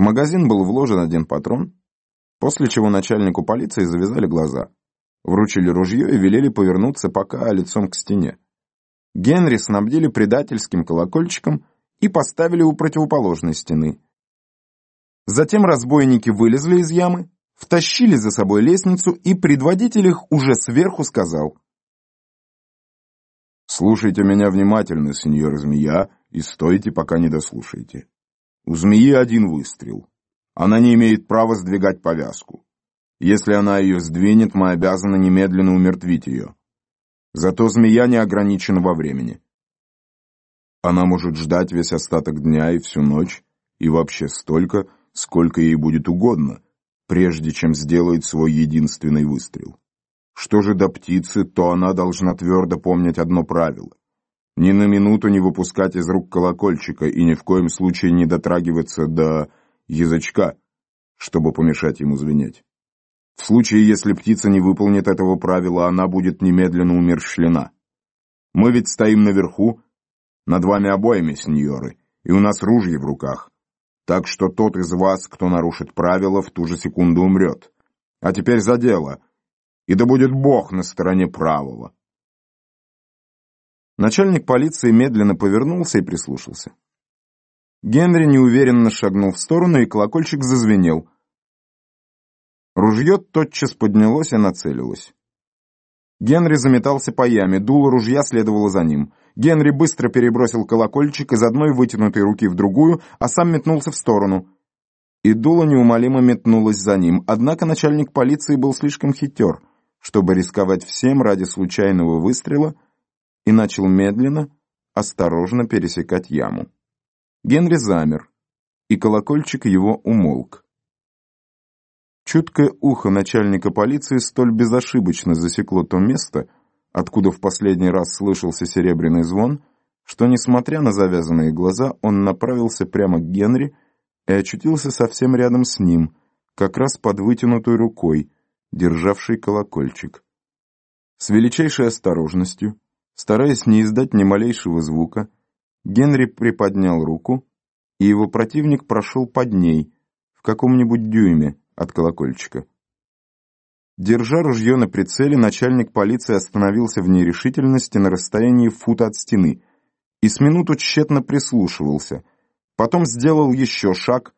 магазин был вложен один патрон, после чего начальнику полиции завязали глаза, вручили ружье и велели повернуться пока лицом к стене. Генри снабдили предательским колокольчиком и поставили у противоположной стены. Затем разбойники вылезли из ямы, втащили за собой лестницу, и предводитель их уже сверху сказал. «Слушайте меня внимательно, сеньор Змея, и стойте, пока не дослушаете. У змеи один выстрел. Она не имеет права сдвигать повязку. Если она ее сдвинет, мы обязаны немедленно умертвить ее. Зато змея не ограничена во времени. Она может ждать весь остаток дня и всю ночь, и вообще столько, сколько ей будет угодно, прежде чем сделает свой единственный выстрел. Что же до птицы, то она должна твердо помнить одно правило. Ни на минуту не выпускать из рук колокольчика и ни в коем случае не дотрагиваться до язычка, чтобы помешать ему звенеть. В случае, если птица не выполнит этого правила, она будет немедленно умерщвлена. Мы ведь стоим наверху, над вами обоими, сеньоры, и у нас ружья в руках. Так что тот из вас, кто нарушит правила, в ту же секунду умрет. А теперь за дело, и да будет Бог на стороне правого. Начальник полиции медленно повернулся и прислушался. Генри неуверенно шагнул в сторону, и колокольчик зазвенел. Ружье тотчас поднялось и нацелилось. Генри заметался по яме, дуло ружья следовало за ним. Генри быстро перебросил колокольчик из одной вытянутой руки в другую, а сам метнулся в сторону. И дуло неумолимо метнулось за ним, однако начальник полиции был слишком хитер, чтобы рисковать всем ради случайного выстрела, и начал медленно, осторожно пересекать яму. Генри замер, и колокольчик его умолк. Чуткое ухо начальника полиции столь безошибочно засекло то место, откуда в последний раз слышался серебряный звон, что, несмотря на завязанные глаза, он направился прямо к Генри и очутился совсем рядом с ним, как раз под вытянутой рукой, державшей колокольчик. С величайшей осторожностью, стараясь не издать ни малейшего звука, Генри приподнял руку, и его противник прошел под ней, в каком-нибудь дюйме от колокольчика. Держа ружье на прицеле, начальник полиции остановился в нерешительности на расстоянии фута от стены и с минуту тщетно прислушивался, потом сделал еще шаг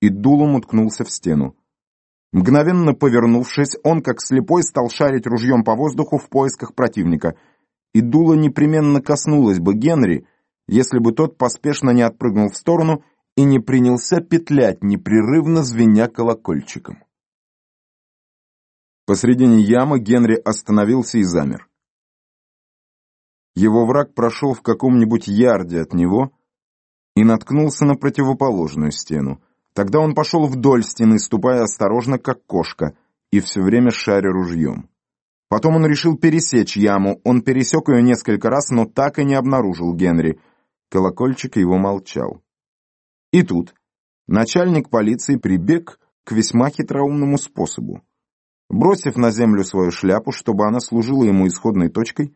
и дулом уткнулся в стену. Мгновенно повернувшись, он, как слепой, стал шарить ружьем по воздуху в поисках противника, и дуло непременно коснулось бы Генри, если бы тот поспешно не отпрыгнул в сторону и не принялся петлять, непрерывно звеня колокольчиком. Посредине ямы Генри остановился и замер. Его враг прошел в каком-нибудь ярде от него и наткнулся на противоположную стену. Тогда он пошел вдоль стены, ступая осторожно, как кошка, и все время шаря ружьем. Потом он решил пересечь яму. Он пересек ее несколько раз, но так и не обнаружил Генри. Колокольчик его молчал. И тут начальник полиции прибег к весьма хитроумному способу. Бросив на землю свою шляпу, чтобы она служила ему исходной точкой,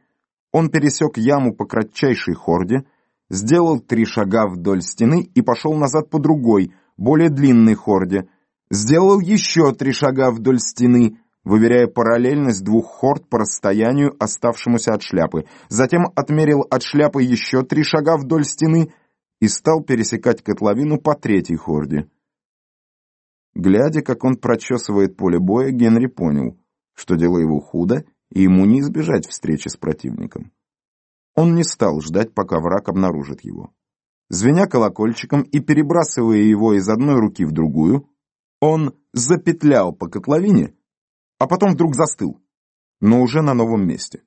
он пересек яму по кратчайшей хорде, сделал три шага вдоль стены и пошел назад по другой, более длинной хорде, сделал еще три шага вдоль стены, выверяя параллельность двух хорд по расстоянию, оставшемуся от шляпы, затем отмерил от шляпы еще три шага вдоль стены и стал пересекать котловину по третьей хорде. Глядя, как он прочесывает поле боя, Генри понял, что дело его худо, и ему не избежать встречи с противником. Он не стал ждать, пока враг обнаружит его. Звеня колокольчиком и перебрасывая его из одной руки в другую, он запетлял по котловине, а потом вдруг застыл, но уже на новом месте.